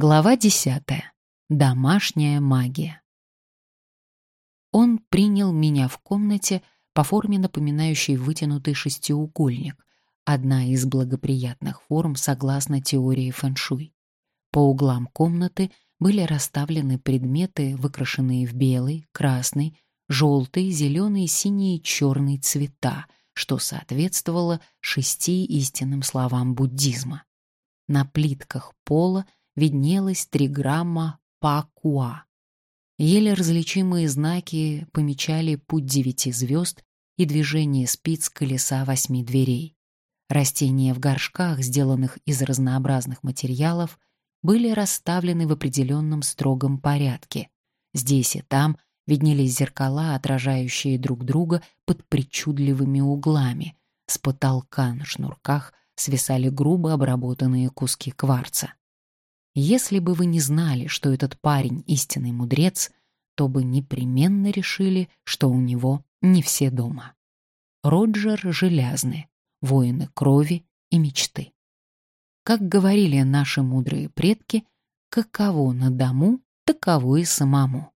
Глава десятая. Домашняя магия. Он принял меня в комнате по форме напоминающей вытянутый шестиугольник, одна из благоприятных форм согласно теории фэншуй. По углам комнаты были расставлены предметы, выкрашенные в белый, красный, желтый, зеленый, синий и черный цвета, что соответствовало шести истинным словам буддизма. На плитках пола виднелась триграмма «Пакуа». Еле различимые знаки помечали путь девяти звезд и движение спиц колеса восьми дверей. Растения в горшках, сделанных из разнообразных материалов, были расставлены в определенном строгом порядке. Здесь и там виднелись зеркала, отражающие друг друга под причудливыми углами. С потолка на шнурках свисали грубо обработанные куски кварца. Если бы вы не знали, что этот парень истинный мудрец, то бы непременно решили, что у него не все дома. Роджер Желязный, воины крови и мечты. Как говорили наши мудрые предки, каково на дому, таково и самому.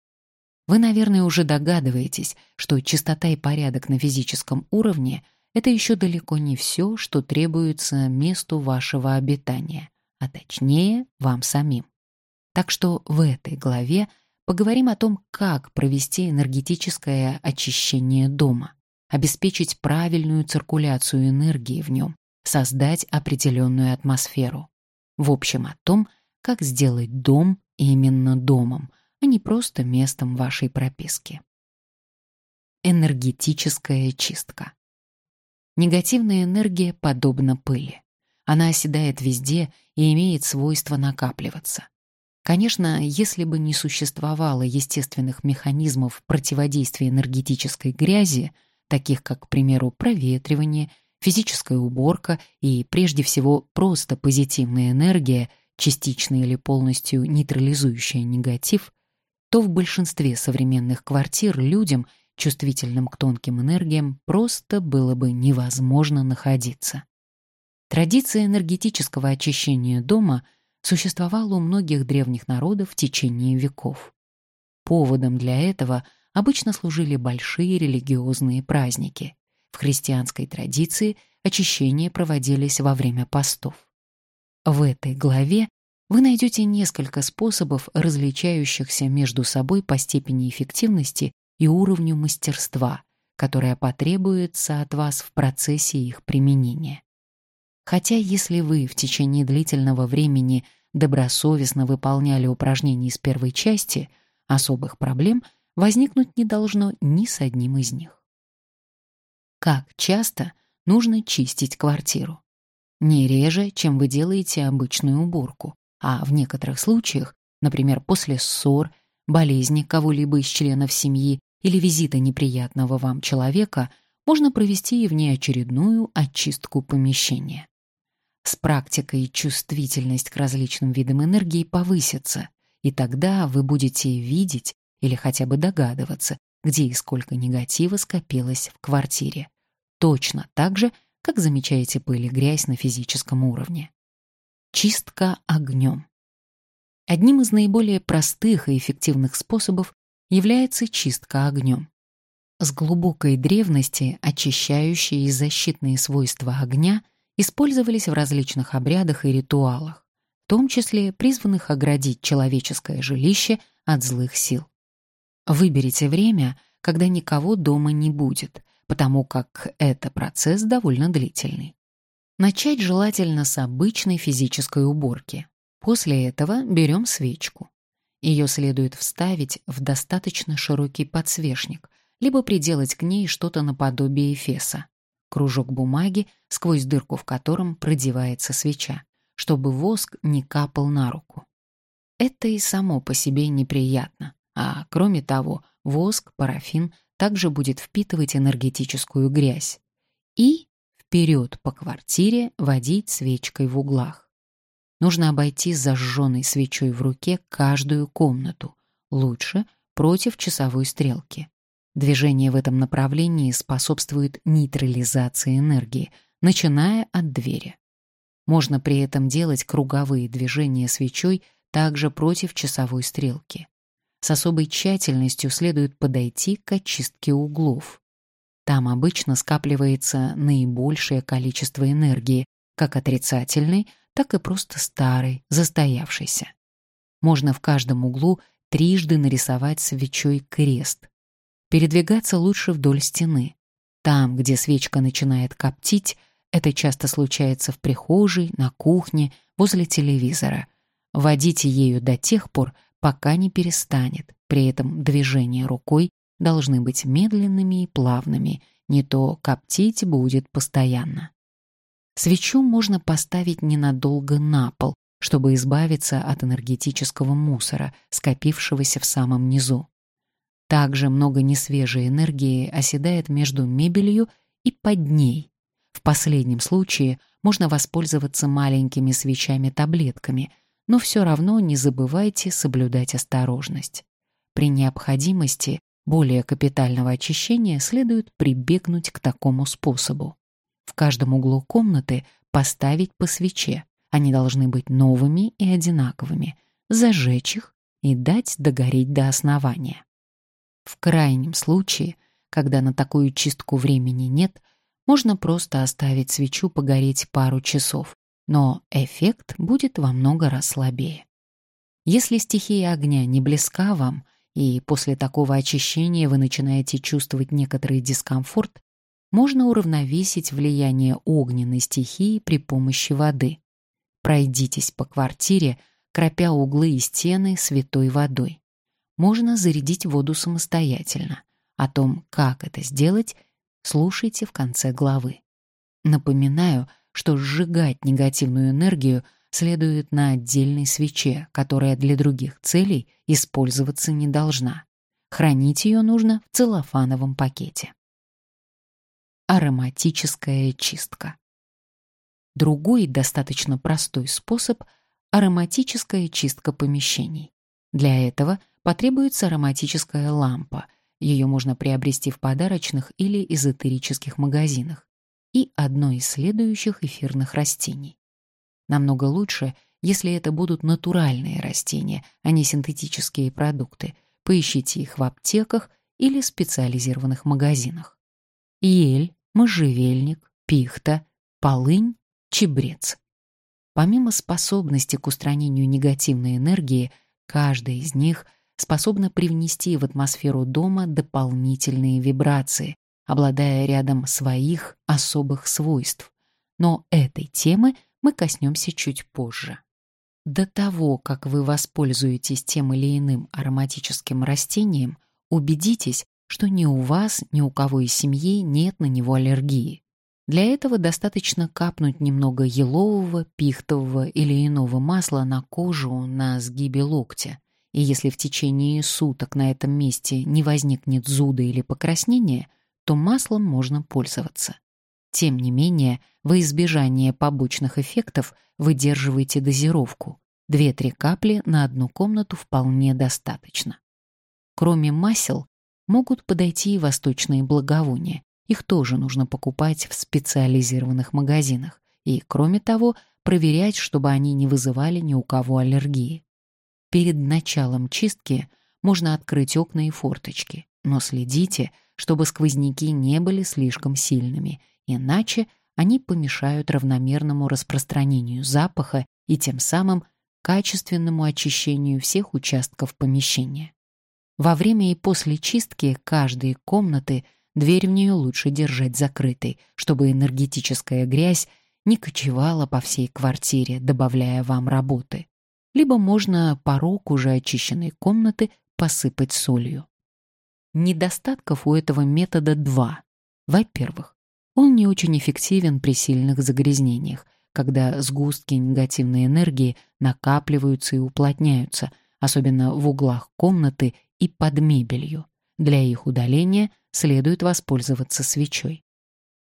Вы, наверное, уже догадываетесь, что чистота и порядок на физическом уровне — это еще далеко не все, что требуется месту вашего обитания, а точнее вам самим. Так что в этой главе поговорим о том, как провести энергетическое очищение дома, обеспечить правильную циркуляцию энергии в нем, создать определенную атмосферу. В общем, о том, как сделать дом именно домом, а не просто местом вашей прописки. Энергетическая чистка. Негативная энергия подобна пыли. Она оседает везде и имеет свойство накапливаться. Конечно, если бы не существовало естественных механизмов противодействия энергетической грязи, таких как, к примеру, проветривание физическая уборка и, прежде всего, просто позитивная энергия, частично или полностью нейтрализующая негатив, то в большинстве современных квартир людям, чувствительным к тонким энергиям, просто было бы невозможно находиться. Традиция энергетического очищения дома существовала у многих древних народов в течение веков. Поводом для этого обычно служили большие религиозные праздники, в христианской традиции очищения проводились во время постов. В этой главе вы найдете несколько способов, различающихся между собой по степени эффективности и уровню мастерства, которое потребуется от вас в процессе их применения. Хотя если вы в течение длительного времени добросовестно выполняли упражнения из первой части, особых проблем возникнуть не должно ни с одним из них. Как часто нужно чистить квартиру? Не реже, чем вы делаете обычную уборку, а в некоторых случаях, например, после ссор, болезни кого-либо из членов семьи или визита неприятного вам человека, можно провести и внеочередную очистку помещения. С практикой чувствительность к различным видам энергии повысится, и тогда вы будете видеть или хотя бы догадываться, где и сколько негатива скопилось в квартире. Точно так же, как замечаете пыль и грязь на физическом уровне. Чистка огнем. Одним из наиболее простых и эффективных способов является чистка огнем. С глубокой древности очищающие и защитные свойства огня использовались в различных обрядах и ритуалах, в том числе призванных оградить человеческое жилище от злых сил. Выберите время, когда никого дома не будет, потому как это процесс довольно длительный. Начать желательно с обычной физической уборки. После этого берем свечку. Ее следует вставить в достаточно широкий подсвечник, либо приделать к ней что-то наподобие эфеса. Кружок бумаги, сквозь дырку в котором продевается свеча, чтобы воск не капал на руку. Это и само по себе неприятно. А кроме того, воск, парафин также будет впитывать энергетическую грязь. И вперед по квартире водить свечкой в углах. Нужно обойти зажженной свечой в руке каждую комнату, лучше против часовой стрелки. Движение в этом направлении способствует нейтрализации энергии, начиная от двери. Можно при этом делать круговые движения свечой также против часовой стрелки. С особой тщательностью следует подойти к очистке углов. Там обычно скапливается наибольшее количество энергии, как отрицательной, так и просто старой, застоявшейся. Можно в каждом углу трижды нарисовать свечой крест. Передвигаться лучше вдоль стены. Там, где свечка начинает коптить, это часто случается в прихожей, на кухне, возле телевизора. Водите ею до тех пор, пока не перестанет. При этом движения рукой должны быть медленными и плавными, не то коптить будет постоянно. Свечу можно поставить ненадолго на пол, чтобы избавиться от энергетического мусора, скопившегося в самом низу. Также много несвежей энергии оседает между мебелью и под ней. В последнем случае можно воспользоваться маленькими свечами-таблетками, но все равно не забывайте соблюдать осторожность. При необходимости более капитального очищения следует прибегнуть к такому способу. В каждом углу комнаты поставить по свече, они должны быть новыми и одинаковыми, зажечь их и дать догореть до основания. В крайнем случае, когда на такую чистку времени нет, можно просто оставить свечу погореть пару часов, но эффект будет во много раз слабее. Если стихия огня не близка вам, и после такого очищения вы начинаете чувствовать некоторый дискомфорт, можно уравновесить влияние огненной стихии при помощи воды. Пройдитесь по квартире, кропя углы и стены святой водой. Можно зарядить воду самостоятельно. О том, как это сделать, слушайте в конце главы. Напоминаю, что сжигать негативную энергию следует на отдельной свече, которая для других целей использоваться не должна. Хранить ее нужно в целлофановом пакете. Ароматическая чистка. Другой достаточно простой способ — ароматическая чистка помещений. Для этого потребуется ароматическая лампа. Ее можно приобрести в подарочных или эзотерических магазинах. И одно из следующих эфирных растений. Намного лучше, если это будут натуральные растения, а не синтетические продукты. Поищите их в аптеках или специализированных магазинах. Ель, можжевельник, пихта, полынь чебрец. Помимо способности к устранению негативной энергии, каждая из них способна привнести в атмосферу дома дополнительные вибрации, обладая рядом своих особых свойств. Но этой темы мы коснемся чуть позже. До того, как вы воспользуетесь тем или иным ароматическим растением, убедитесь, что ни у вас, ни у кого из семьи нет на него аллергии. Для этого достаточно капнуть немного елового, пихтового или иного масла на кожу на сгибе локтя. И если в течение суток на этом месте не возникнет зуда или покраснения, то маслом можно пользоваться. Тем не менее, во избежание побочных эффектов выдерживайте дозировку. 2-3 капли на одну комнату вполне достаточно. Кроме масел, могут подойти и восточные благовония, их тоже нужно покупать в специализированных магазинах. И, кроме того, проверять, чтобы они не вызывали ни у кого аллергии. Перед началом чистки можно открыть окна и форточки, но следите, чтобы сквозняки не были слишком сильными, иначе они помешают равномерному распространению запаха и тем самым качественному очищению всех участков помещения. Во время и после чистки каждой комнаты – Дверь в нее лучше держать закрытой, чтобы энергетическая грязь не кочевала по всей квартире, добавляя вам работы. Либо можно порог уже очищенной комнаты посыпать солью. Недостатков у этого метода два. Во-первых, он не очень эффективен при сильных загрязнениях, когда сгустки негативной энергии накапливаются и уплотняются, особенно в углах комнаты и под мебелью. Для их удаления следует воспользоваться свечой.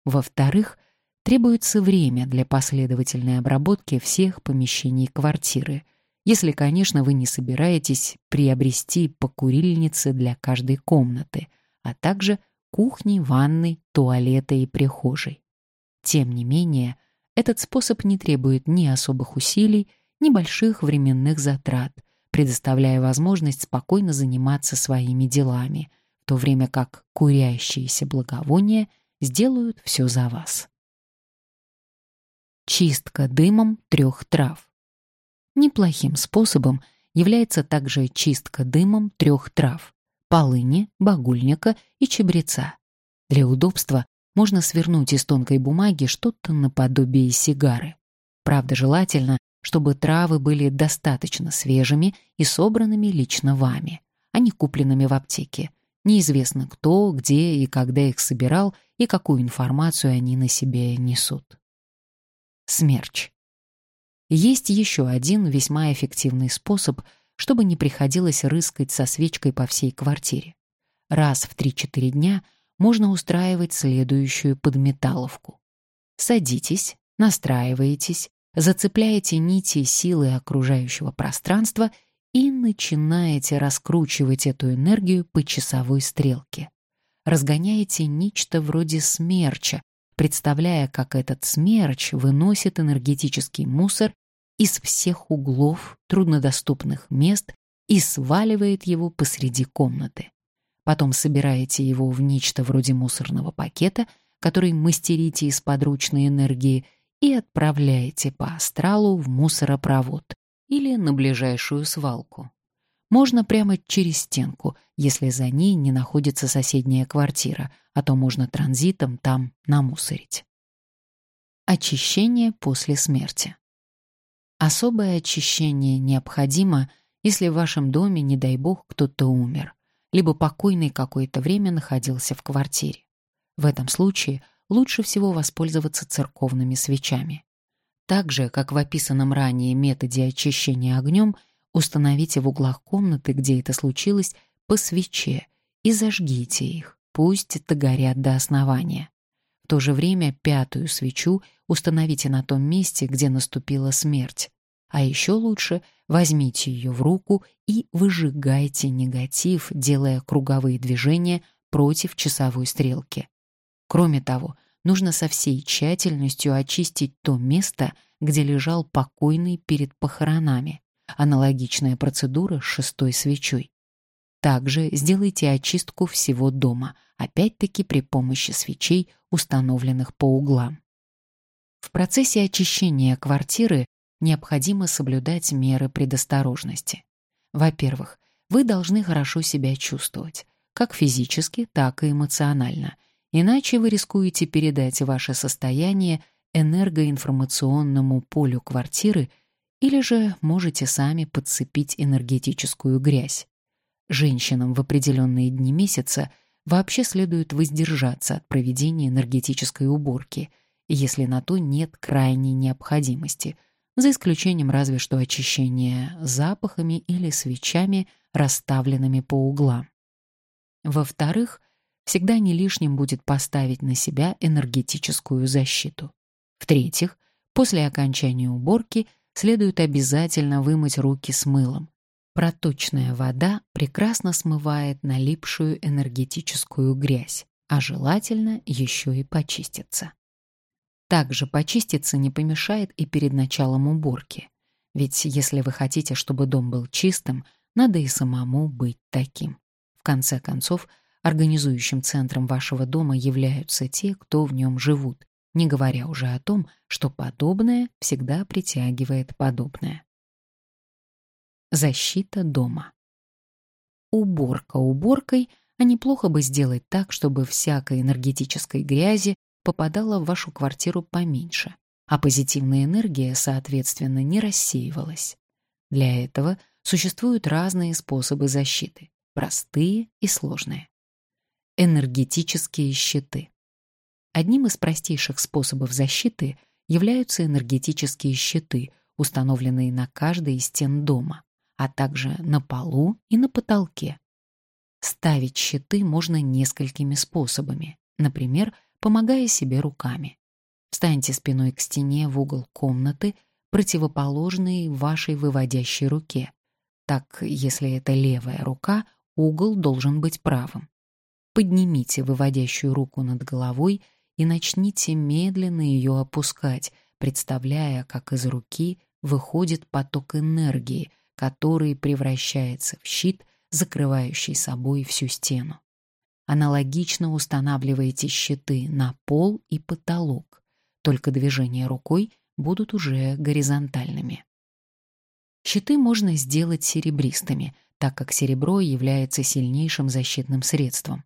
Во-вторых, требуется время для последовательной обработки всех помещений квартиры, если, конечно, вы не собираетесь приобрести по для каждой комнаты, а также кухни, ванной, туалета и прихожей. Тем не менее, этот способ не требует ни особых усилий небольших временных затрат, предоставляя возможность спокойно заниматься своими делами, в то время как курящиеся благовония сделают все за вас. Чистка дымом трех трав. Неплохим способом является также чистка дымом трех трав – полыни, багульника и чебреца. Для удобства можно свернуть из тонкой бумаги что-то наподобие сигары. Правда, желательно, чтобы травы были достаточно свежими и собранными лично вами, а не купленными в аптеке. Неизвестно кто, где и когда их собирал и какую информацию они на себе несут. Смерч. Есть еще один весьма эффективный способ, чтобы не приходилось рыскать со свечкой по всей квартире. Раз в 3-4 дня можно устраивать следующую подметаловку. Садитесь, настраиваетесь, зацепляете нити силы окружающего пространства и начинаете раскручивать эту энергию по часовой стрелке. Разгоняете нечто вроде смерча, представляя, как этот смерч выносит энергетический мусор из всех углов труднодоступных мест и сваливает его посреди комнаты. Потом собираете его в нечто вроде мусорного пакета, который мастерите из подручной энергии – и отправляете по астралу в мусоропровод или на ближайшую свалку. Можно прямо через стенку, если за ней не находится соседняя квартира, а то можно транзитом там намусорить. Очищение после смерти. Особое очищение необходимо, если в вашем доме, не дай бог, кто-то умер, либо покойный какое-то время находился в квартире. В этом случае лучше всего воспользоваться церковными свечами. Так же, как в описанном ранее методе очищения огнем, установите в углах комнаты, где это случилось, по свече и зажгите их, пусть догорят до основания. В то же время пятую свечу установите на том месте, где наступила смерть. А еще лучше возьмите ее в руку и выжигайте негатив, делая круговые движения против часовой стрелки. Кроме того, нужно со всей тщательностью очистить то место, где лежал покойный перед похоронами. Аналогичная процедура с шестой свечой. Также сделайте очистку всего дома, опять-таки при помощи свечей, установленных по углам. В процессе очищения квартиры необходимо соблюдать меры предосторожности. Во-первых, вы должны хорошо себя чувствовать, как физически, так и эмоционально – Иначе вы рискуете передать ваше состояние энергоинформационному полю квартиры или же можете сами подцепить энергетическую грязь. Женщинам в определенные дни месяца вообще следует воздержаться от проведения энергетической уборки, если на то нет крайней необходимости, за исключением разве что очищения запахами или свечами, расставленными по углам. Во-вторых, всегда не лишним будет поставить на себя энергетическую защиту. В-третьих, после окончания уборки следует обязательно вымыть руки с мылом. Проточная вода прекрасно смывает налипшую энергетическую грязь, а желательно еще и почиститься. Также почиститься не помешает и перед началом уборки. Ведь если вы хотите, чтобы дом был чистым, надо и самому быть таким. В конце концов, Организующим центром вашего дома являются те, кто в нем живут, не говоря уже о том, что подобное всегда притягивает подобное. Защита дома. Уборка уборкой, а неплохо бы сделать так, чтобы всякой энергетической грязи попадала в вашу квартиру поменьше, а позитивная энергия, соответственно, не рассеивалась. Для этого существуют разные способы защиты, простые и сложные энергетические щиты. Одним из простейших способов защиты являются энергетические щиты, установленные на каждой из стен дома, а также на полу и на потолке. Ставить щиты можно несколькими способами, например, помогая себе руками. Встаньте спиной к стене в угол комнаты, противоположный вашей выводящей руке. Так, если это левая рука, угол должен быть правым. Поднимите выводящую руку над головой и начните медленно ее опускать, представляя, как из руки выходит поток энергии, который превращается в щит, закрывающий собой всю стену. Аналогично устанавливаете щиты на пол и потолок, только движения рукой будут уже горизонтальными. Щиты можно сделать серебристыми, так как серебро является сильнейшим защитным средством.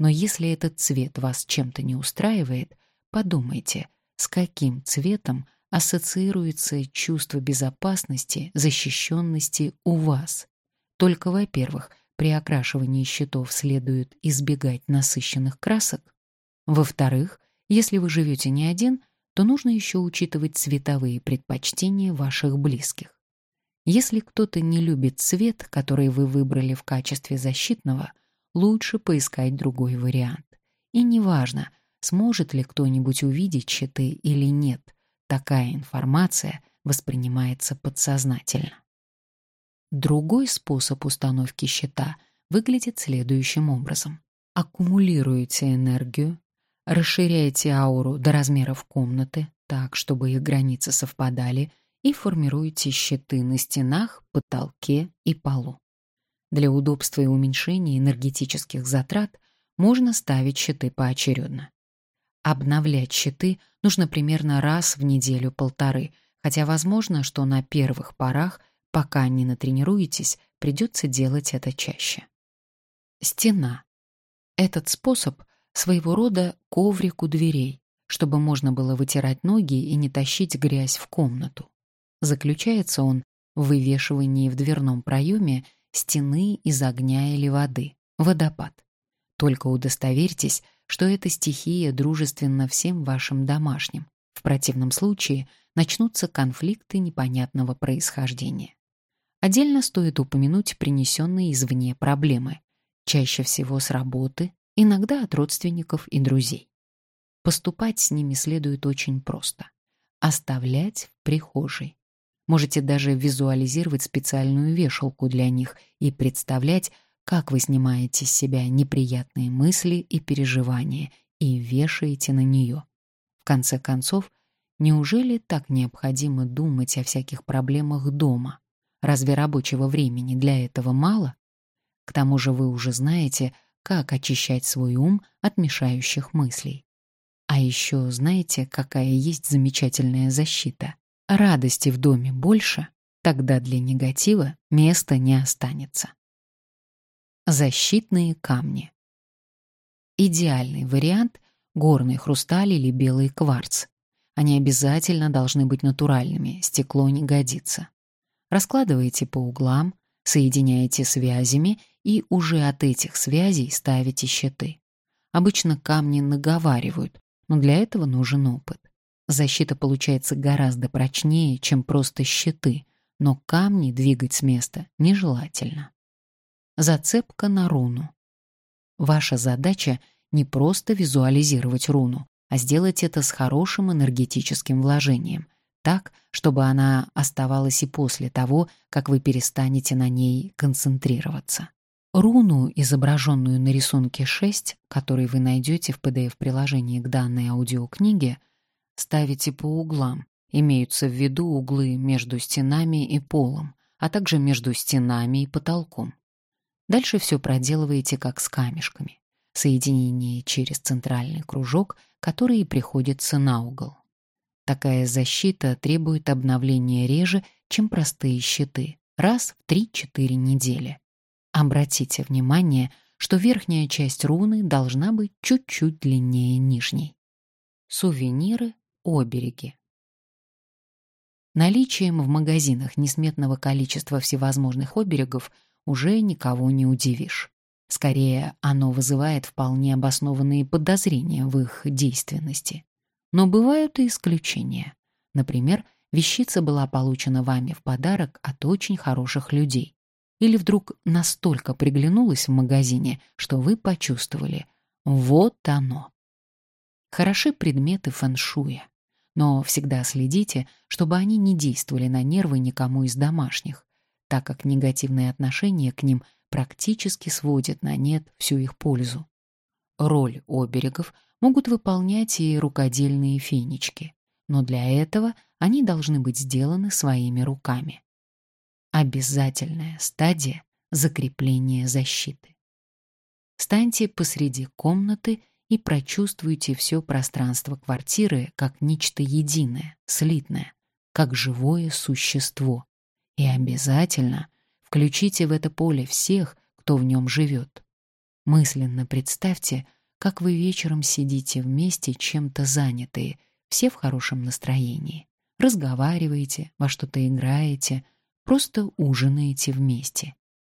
Но если этот цвет вас чем-то не устраивает, подумайте, с каким цветом ассоциируется чувство безопасности, защищенности у вас. Только, во-первых, при окрашивании щитов следует избегать насыщенных красок. Во-вторых, если вы живете не один, то нужно еще учитывать цветовые предпочтения ваших близких. Если кто-то не любит цвет, который вы выбрали в качестве защитного, лучше поискать другой вариант. И неважно, сможет ли кто-нибудь увидеть щиты или нет, такая информация воспринимается подсознательно. Другой способ установки щита выглядит следующим образом. Аккумулируете энергию, расширяете ауру до размеров комнаты, так, чтобы их границы совпадали, и формируете щиты на стенах, потолке и полу. Для удобства и уменьшения энергетических затрат можно ставить щиты поочередно. Обновлять щиты нужно примерно раз в неделю-полторы, хотя возможно, что на первых порах, пока не натренируетесь, придется делать это чаще. Стена. Этот способ своего рода коврик у дверей, чтобы можно было вытирать ноги и не тащить грязь в комнату. Заключается он в вывешивании в дверном проеме стены из огня или воды, водопад. Только удостоверьтесь, что эта стихия дружественна всем вашим домашним. В противном случае начнутся конфликты непонятного происхождения. Отдельно стоит упомянуть принесенные извне проблемы, чаще всего с работы, иногда от родственников и друзей. Поступать с ними следует очень просто. Оставлять в прихожей. Можете даже визуализировать специальную вешалку для них и представлять, как вы снимаете с себя неприятные мысли и переживания и вешаете на нее. В конце концов, неужели так необходимо думать о всяких проблемах дома? Разве рабочего времени для этого мало? К тому же вы уже знаете, как очищать свой ум от мешающих мыслей. А еще знаете, какая есть замечательная защита? Радости в доме больше, тогда для негатива места не останется. Защитные камни. Идеальный вариант — горный хрусталь или белый кварц. Они обязательно должны быть натуральными, стекло не годится. Раскладываете по углам, соединяете связями и уже от этих связей ставите щиты. Обычно камни наговаривают, но для этого нужен опыт. Защита получается гораздо прочнее, чем просто щиты, но камни двигать с места нежелательно. Зацепка на руну. Ваша задача не просто визуализировать руну, а сделать это с хорошим энергетическим вложением — так, чтобы она оставалась и после того, как вы перестанете на ней концентрироваться. Руну, изображенную на рисунке 6, который вы найдете в PDF-приложении к данной аудиокниге, ставите по углам. Имеются в виду углы между стенами и полом, а также между стенами и потолком. Дальше все проделываете как с камешками. Соединение через центральный кружок, который приходится на угол. Такая защита требует обновления реже, чем простые щиты, раз в 3-4 недели. Обратите внимание, что верхняя часть руны должна быть чуть-чуть длиннее нижней. Сувениры, обереги. Наличием в магазинах несметного количества всевозможных оберегов уже никого не удивишь. Скорее, оно вызывает вполне обоснованные подозрения в их действенности. Но бывают и исключения. Например, вещица была получена вами в подарок от очень хороших людей. Или вдруг настолько приглянулась в магазине, что вы почувствовали «вот оно». Хороши предметы фэншуя, но всегда следите, чтобы они не действовали на нервы никому из домашних, так как негативные отношения к ним практически сводят на нет всю их пользу. Роль оберегов могут выполнять и рукодельные фенечки. но для этого они должны быть сделаны своими руками. Обязательная стадия закрепления защиты. Станьте посреди комнаты и прочувствуйте все пространство квартиры как нечто единое, слитное, как живое существо. И обязательно включите в это поле всех, кто в нем живет. Мысленно представьте, как вы вечером сидите вместе чем-то занятые, все в хорошем настроении. Разговариваете, во что-то играете, просто ужинаете вместе.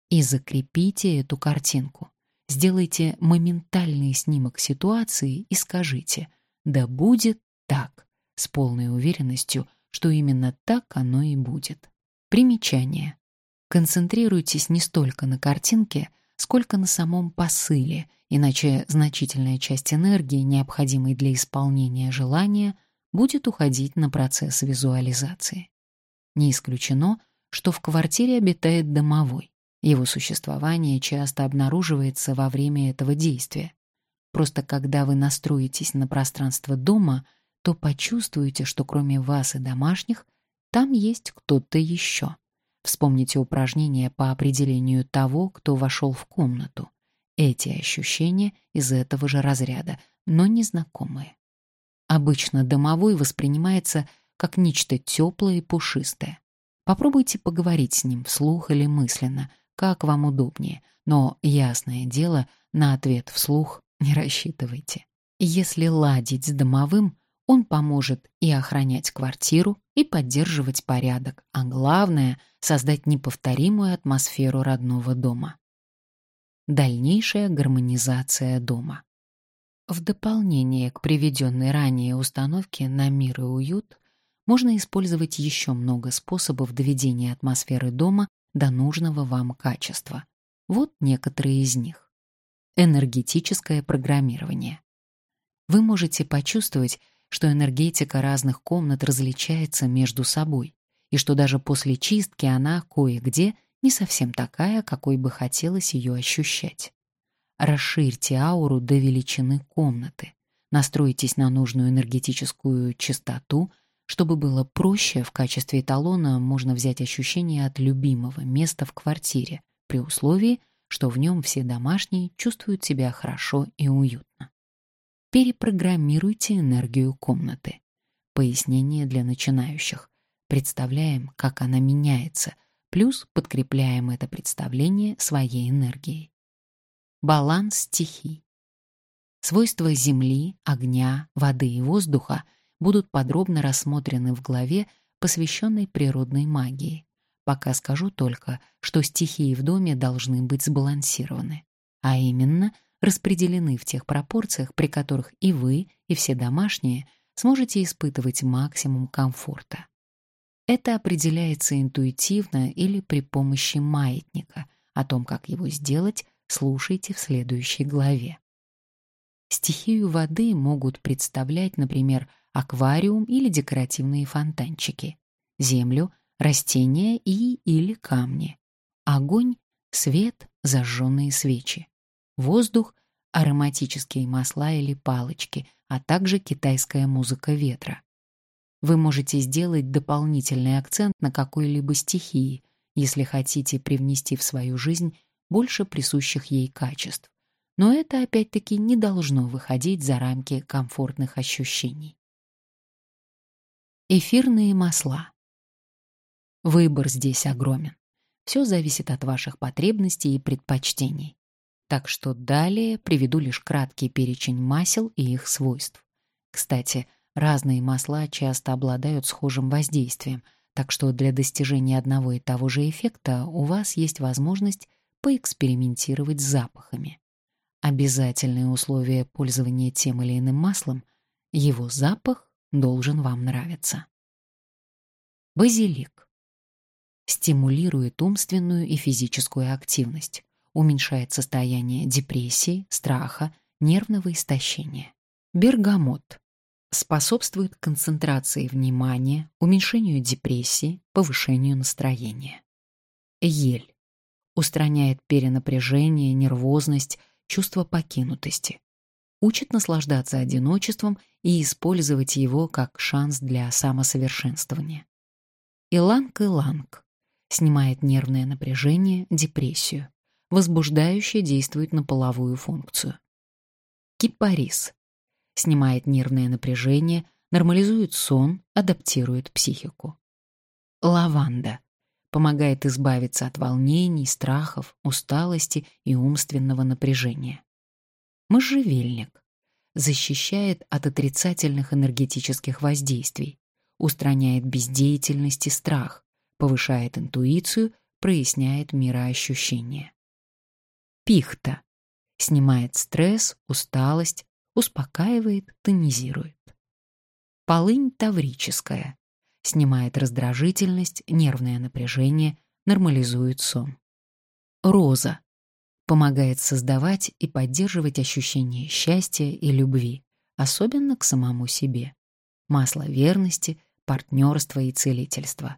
И закрепите эту картинку. Сделайте моментальный снимок ситуации и скажите «Да будет так», с полной уверенностью, что именно так оно и будет. Примечание. Концентрируйтесь не столько на картинке, сколько на самом посыле, иначе значительная часть энергии, необходимой для исполнения желания, будет уходить на процесс визуализации. Не исключено, что в квартире обитает домовой. Его существование часто обнаруживается во время этого действия. Просто когда вы настроитесь на пространство дома, то почувствуете, что кроме вас и домашних, там есть кто-то еще. Вспомните упражнение по определению того, кто вошел в комнату. Эти ощущения из этого же разряда, но незнакомые. Обычно домовой воспринимается как нечто теплое и пушистое. Попробуйте поговорить с ним вслух или мысленно — как вам удобнее, но, ясное дело, на ответ вслух не рассчитывайте. Если ладить с домовым, он поможет и охранять квартиру, и поддерживать порядок, а главное — создать неповторимую атмосферу родного дома. Дальнейшая гармонизация дома. В дополнение к приведенной ранее установке на мир и уют можно использовать еще много способов доведения атмосферы дома до нужного вам качества. Вот некоторые из них. Энергетическое программирование. Вы можете почувствовать, что энергетика разных комнат различается между собой, и что даже после чистки она кое-где не совсем такая, какой бы хотелось ее ощущать. Расширьте ауру до величины комнаты, настройтесь на нужную энергетическую частоту — чтобы было проще, в качестве эталона можно взять ощущение от любимого места в квартире, при условии, что в нем все домашние чувствуют себя хорошо и уютно. Перепрограммируйте энергию комнаты. Пояснение для начинающих. Представляем, как она меняется, плюс подкрепляем это представление своей энергией. Баланс стихий. Свойства земли, огня, воды и воздуха — будут подробно рассмотрены в главе, посвященной природной магии. Пока скажу только, что стихии в доме должны быть сбалансированы, а именно распределены в тех пропорциях, при которых и вы, и все домашние сможете испытывать максимум комфорта. Это определяется интуитивно или при помощи маятника. О том, как его сделать, слушайте в следующей главе. Стихию воды могут представлять, например, аквариум или декоративные фонтанчики, землю, растения и или камни, огонь, свет, зажженные свечи, воздух, ароматические масла или палочки, а также китайская музыка ветра. Вы можете сделать дополнительный акцент на какой-либо стихии, если хотите привнести в свою жизнь больше присущих ей качеств. Но это опять-таки не должно выходить за рамки комфортных ощущений. Эфирные масла. Выбор здесь огромен. Все зависит от ваших потребностей и предпочтений. Так что далее приведу лишь краткий перечень масел и их свойств. Кстати, разные масла часто обладают схожим воздействием, так что для достижения одного и того же эффекта у вас есть возможность поэкспериментировать с запахами. Обязательное условие пользования тем или иным маслом — его запах должен вам нравиться. Базилик. Стимулирует умственную и физическую активность, уменьшает состояние депрессии, страха, нервного истощения. Бергамот. Способствует концентрации внимания, уменьшению депрессии, повышению настроения. Ель. Устраняет перенапряжение, нервозность, чувство покинутости учит наслаждаться одиночеством и использовать его как шанс для самосовершенствования. Иланг-иланг снимает нервное напряжение, депрессию. Возбуждающе действует на половую функцию. Кипарис снимает нервное напряжение, нормализует сон, адаптирует психику. Лаванда помогает избавиться от волнений, страхов, усталости и умственного напряжения. Можжевельник защищает от отрицательных энергетических воздействий, устраняет бездеятельность и страх, повышает интуицию, проясняет мироощущение. Пихта снимает стресс, усталость, успокаивает, тонизирует. Полынь таврическая снимает раздражительность, нервное напряжение, нормализует сон. Роза помогает создавать и поддерживать ощущение счастья и любви, особенно к самому себе. Масло верности, партнерства и целительства.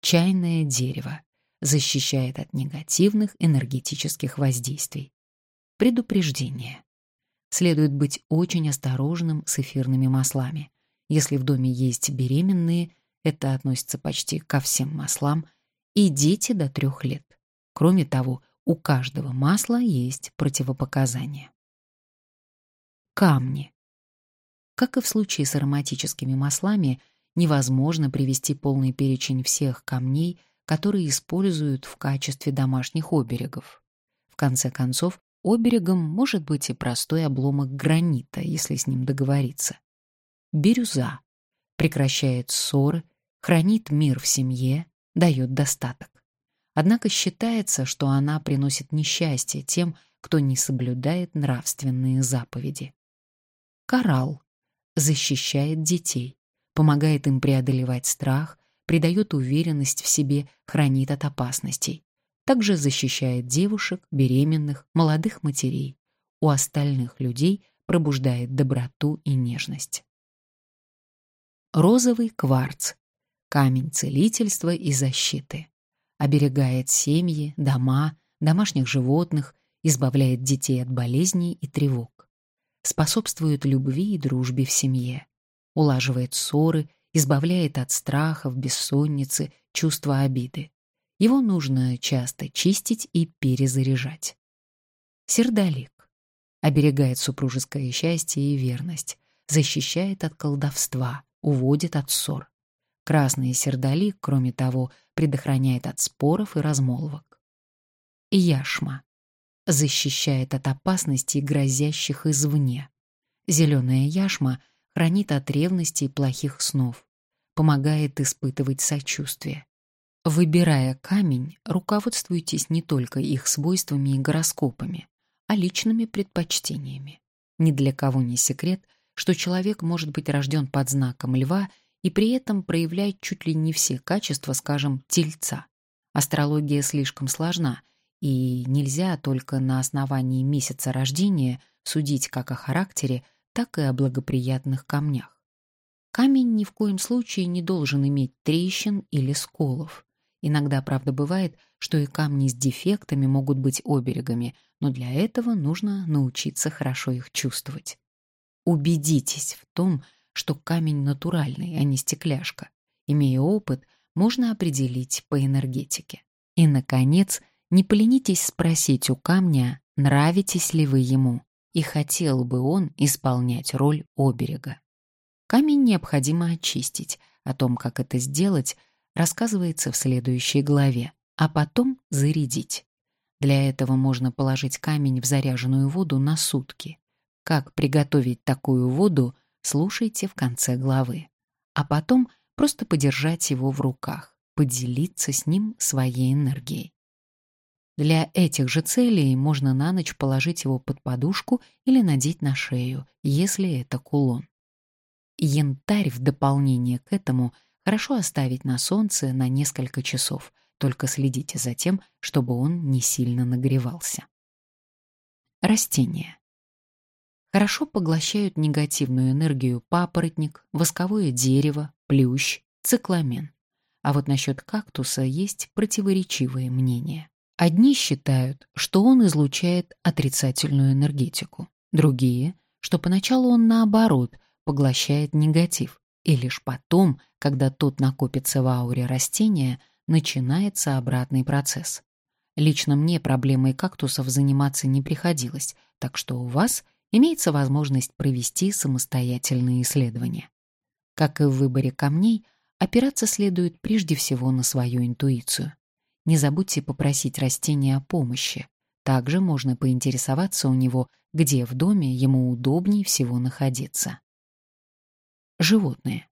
Чайное дерево защищает от негативных энергетических воздействий. Предупреждение. Следует быть очень осторожным с эфирными маслами. Если в доме есть беременные, это относится почти ко всем маслам, и дети до трех лет. Кроме того, у каждого масла есть противопоказания. Камни. Как и в случае с ароматическими маслами, невозможно привести полный перечень всех камней, которые используют в качестве домашних оберегов. В конце концов, оберегом может быть и простой обломок гранита, если с ним договориться. Бирюза прекращает ссоры, хранит мир в семье, дает достаток. Однако считается, что она приносит несчастье тем, кто не соблюдает нравственные заповеди. Коралл защищает детей, помогает им преодолевать страх, придает уверенность в себе, хранит от опасностей. Также защищает девушек, беременных, молодых матерей. У остальных людей пробуждает доброту и нежность. Розовый кварц. Камень целительства и защиты. Оберегает семьи, дома, домашних животных, избавляет детей от болезней и тревог. Способствует любви и дружбе в семье улаживает ссоры, избавляет от страхов, бессонницы, чувства обиды. Его нужно часто чистить и перезаряжать. Сердолик оберегает супружеское счастье и верность, защищает от колдовства, уводит от ссор. Красный сердолик, кроме того, предохраняет от споров и размолвок. Яшма защищает от опасностей, грозящих извне. Зеленая яшма хранит от ревности и плохих снов, помогает испытывать сочувствие. Выбирая камень, руководствуйтесь не только их свойствами и гороскопами, а личными предпочтениями. Ни для кого не секрет, что человек может быть рожден под знаком льва и при этом проявлять чуть ли не все качества, скажем, тельца. Астрология слишком сложна, и нельзя только на основании месяца рождения судить как о характере, так и о благоприятных камнях. Камень ни в коем случае не должен иметь трещин или сколов. Иногда, правда, бывает, что и камни с дефектами могут быть оберегами, но для этого нужно научиться хорошо их чувствовать. Убедитесь в том, что камень натуральный, а не стекляшка. Имея опыт, можно определить по энергетике. И, наконец, не поленитесь спросить у камня, нравитесь ли вы ему и хотел бы он исполнять роль оберега. Камень необходимо очистить. О том, как это сделать, рассказывается в следующей главе, а потом зарядить. Для этого можно положить камень в заряженную воду на сутки. Как приготовить такую воду, слушайте в конце главы. А потом просто подержать его в руках, поделиться с ним своей энергией. Для этих же целей можно на ночь положить его под подушку или надеть на шею, если это кулон. Янтарь в дополнение к этому хорошо оставить на солнце на несколько часов, только следите за тем, чтобы он не сильно нагревался. Растения. Хорошо поглощают негативную энергию папоротник, восковое дерево, плющ, цикламен. А вот насчет кактуса есть противоречивые мнения. Одни считают, что он излучает отрицательную энергетику, Другие, что поначалу он наоборот поглощает негатив, и лишь потом, когда тот накопится в ауре растения, начинается обратный процесс. Лично мне проблемой кактусов заниматься не приходилось, так что у вас имеется возможность провести самостоятельные исследования. Как и в выборе камней, опираться следует прежде всего на свою интуицию. Не забудьте попросить растения о помощи. Также можно поинтересоваться у него, где в доме ему удобнее всего находиться. Животные.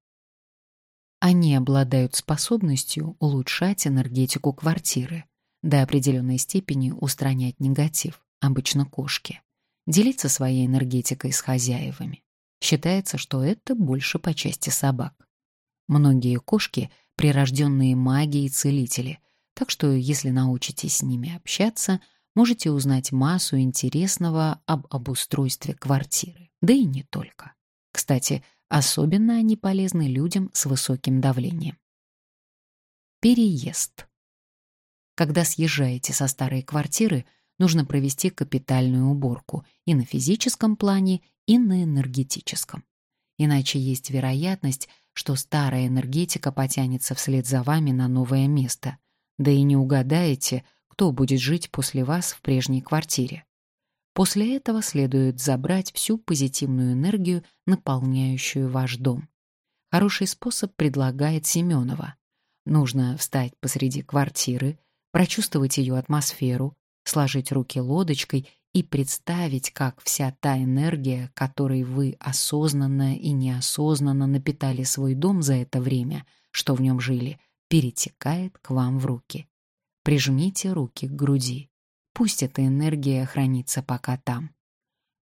Они обладают способностью улучшать энергетику квартиры, до определенной степени устранять негатив, обычно кошки, делиться своей энергетикой с хозяевами. Считается, что это больше по части собак. Многие кошки — прирожденные маги и целители, так что если научитесь с ними общаться, можете узнать массу интересного об обустройстве квартиры, да и не только. Кстати, особенно они полезны людям с высоким давлением. Переезд. Когда съезжаете со старой квартиры, нужно провести капитальную уборку и на физическом плане, и на энергетическом. Иначе есть вероятность, что старая энергетика потянется вслед за вами на новое место, да и не угадаете, кто будет жить после вас в прежней квартире. После этого следует забрать всю позитивную энергию, наполняющую ваш дом. Хороший способ предлагает Семенова. Нужно встать посреди квартиры, прочувствовать ее атмосферу, сложить руки лодочкой и представить, как вся та энергия, которой вы осознанно и неосознанно напитали свой дом за это время, что в нем жили, перетекает к вам в руки. Прижмите руки к груди. Пусть эта энергия хранится пока там.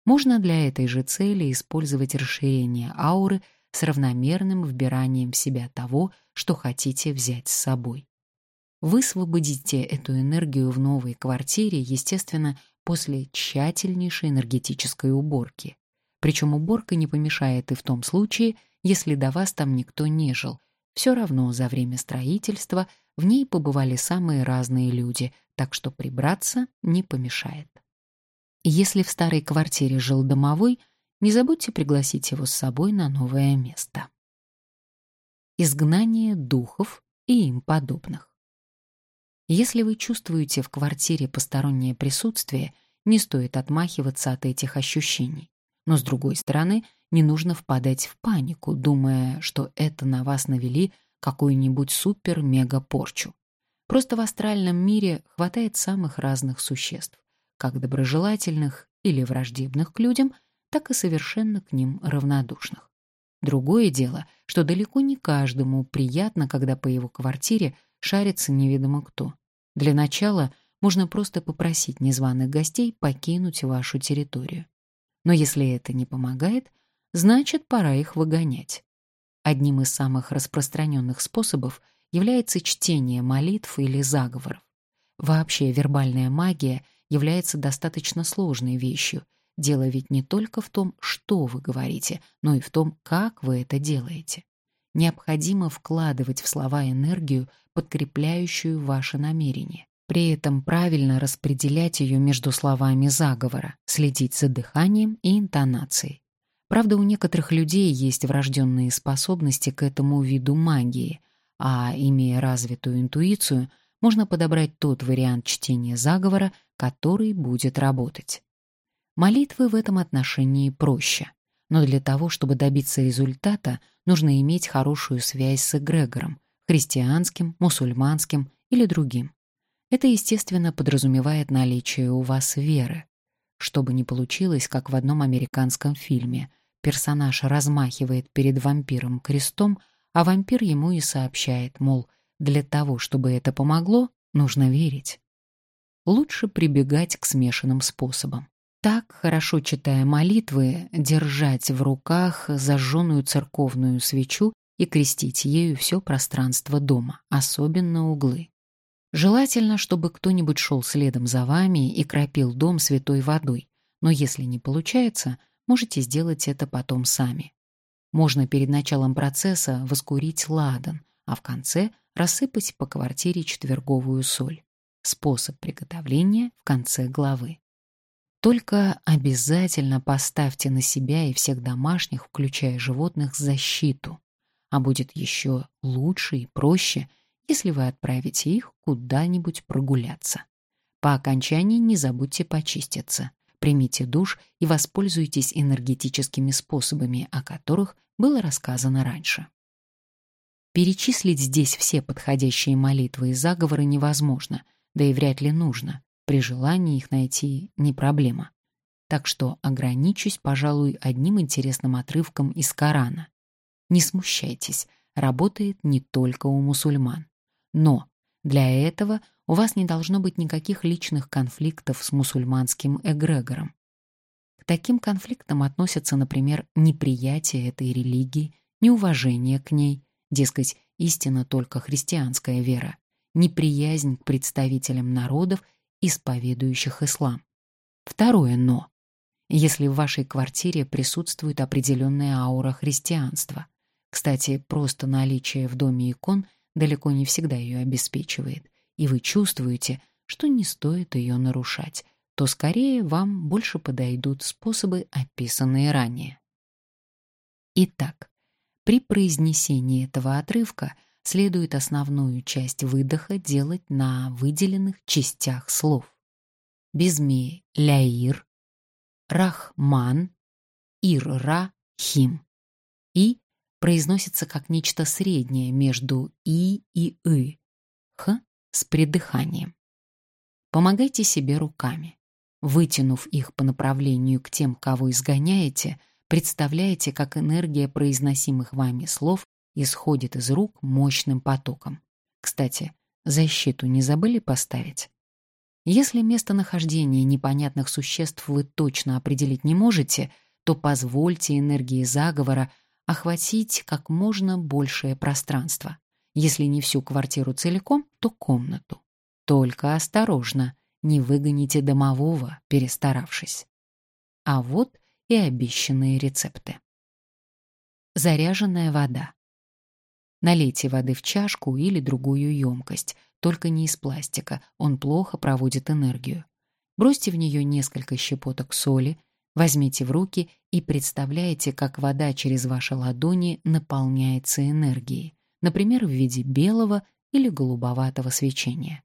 Можно для этой же цели использовать расширение ауры с равномерным вбиранием в себя того, что хотите взять с собой. Высвободите эту энергию в новой квартире, естественно, после тщательнейшей энергетической уборки. Причем уборка не помешает и в том случае, если до вас там никто не жил, все равно за время строительства в ней побывали самые разные люди, так что прибраться не помешает. Если в старой квартире жил домовой, не забудьте пригласить его с собой на новое место. Изгнание духов и им подобных. Если вы чувствуете в квартире постороннее присутствие, не стоит отмахиваться от этих ощущений. Но, с другой стороны, не нужно впадать в панику, думая, что это на вас навели какую-нибудь супер-мега-порчу. Просто в астральном мире хватает самых разных существ, как доброжелательных или враждебных к людям, так и совершенно к ним равнодушных. Другое дело, что далеко не каждому приятно, когда по его квартире шарится неведомо кто. Для начала можно просто попросить незваных гостей покинуть вашу территорию. Но если это не помогает, значит, пора их выгонять. Одним из самых распространенных способов является чтение молитв или заговоров. Вообще вербальная магия является достаточно сложной вещью. Дело ведь не только в том, что вы говорите, но и в том, как вы это делаете. Необходимо вкладывать в слова энергию, подкрепляющую ваше намерение. При этом правильно распределять ее между словами заговора, следить за дыханием и интонацией. Правда, у некоторых людей есть врожденные способности к этому виду магии, а, имея развитую интуицию, можно подобрать тот вариант чтения заговора, который будет работать. Молитвы в этом отношении проще, но для того, чтобы добиться результата, нужно иметь хорошую связь с эгрегором, христианским, мусульманским или другим. Это, естественно, подразумевает наличие у вас веры. Чтобы не получилось, как в одном американском фильме. Персонаж размахивает перед вампиром крестом, а вампир ему и сообщает, мол, для того, чтобы это помогло, нужно верить. Лучше прибегать к смешанным способам. Так, хорошо читая молитвы, держать в руках зажженную церковную свечу и крестить ею все пространство дома, особенно углы. Желательно, чтобы кто-нибудь шел следом за вами и кропил дом святой водой, но если не получается, можете сделать это потом сами. Можно перед началом процесса воскурить ладан, а в конце рассыпать по квартире четверговую соль. Способ приготовления в конце главы. Только обязательно поставьте на себя и всех домашних, включая животных, защиту. А будет еще лучше и проще, если вы отправите их куда-нибудь прогуляться. По окончании не забудьте почиститься, примите душ и воспользуйтесь энергетическими способами, о которых было рассказано раньше. Перечислить здесь все подходящие молитвы и заговоры невозможно, да и вряд ли нужно. При желании их найти не проблема. Так что ограничусь, пожалуй, одним интересным отрывком из Корана. Не смущайтесь, работает не только у мусульман. Но для этого у вас не должно быть никаких личных конфликтов с мусульманским эгрегором. К таким конфликтам относятся, например, неприятие этой религии, неуважение к ней, Дескать, истина только христианская вера, неприязнь к представителям народов, исповедующих ислам. Второе «но». Если в вашей квартире присутствует определенная аура христианства. Кстати, просто наличие в доме икон далеко не всегда ее обеспечивает, и вы чувствуете, что не стоит ее нарушать, то скорее вам больше подойдут способы, описанные ранее. Итак, при произнесении этого отрывка следует основную часть выдоха делать на выделенных частях слов. Безми ляир, рахман, ир-ра-хим. И произносится как нечто среднее между и и ы, х с придыханием. Помогайте себе руками. Вытянув их по направлению к тем, кого изгоняете – Представляете, как энергия произносимых вами слов исходит из рук мощным потоком. Кстати, защиту не забыли поставить? Если местонахождение непонятных существ вы точно определить не можете, то позвольте энергии заговора охватить как можно большее пространство. Если не всю квартиру целиком, то комнату. Только осторожно, не выгоните домового, перестаравшись. А вот и обещанные рецепты. Заряженная вода. Налейте воды в чашку или другую емкость, только не из пластика, он плохо проводит энергию. Бросьте в нее несколько щепоток соли, возьмите в руки и представляете, как вода через ваши ладони наполняется энергией, например, в виде белого или голубоватого свечения.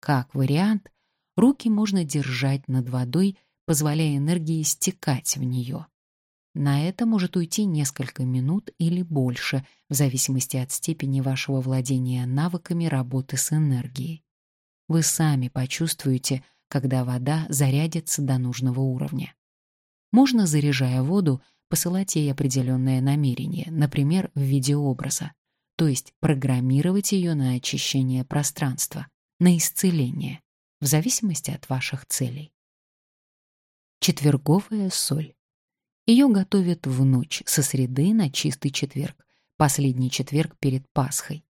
Как вариант, руки можно держать над водой позволяя энергии стекать в нее. На это может уйти несколько минут или больше, в зависимости от степени вашего владения навыками работы с энергией. Вы сами почувствуете, когда вода зарядится до нужного уровня. Можно, заряжая воду, посылать ей определенное намерение, например, в виде образа, то есть программировать ее на очищение пространства, на исцеление, в зависимости от ваших целей. Четверговая соль. Ее готовят в ночь со среды на чистый четверг, последний четверг перед Пасхой.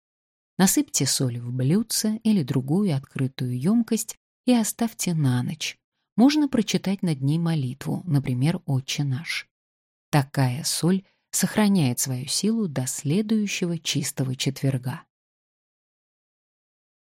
Насыпьте соль в блюдце или другую открытую емкость и оставьте на ночь. Можно прочитать над ней молитву, например, «Отче наш». Такая соль сохраняет свою силу до следующего чистого четверга.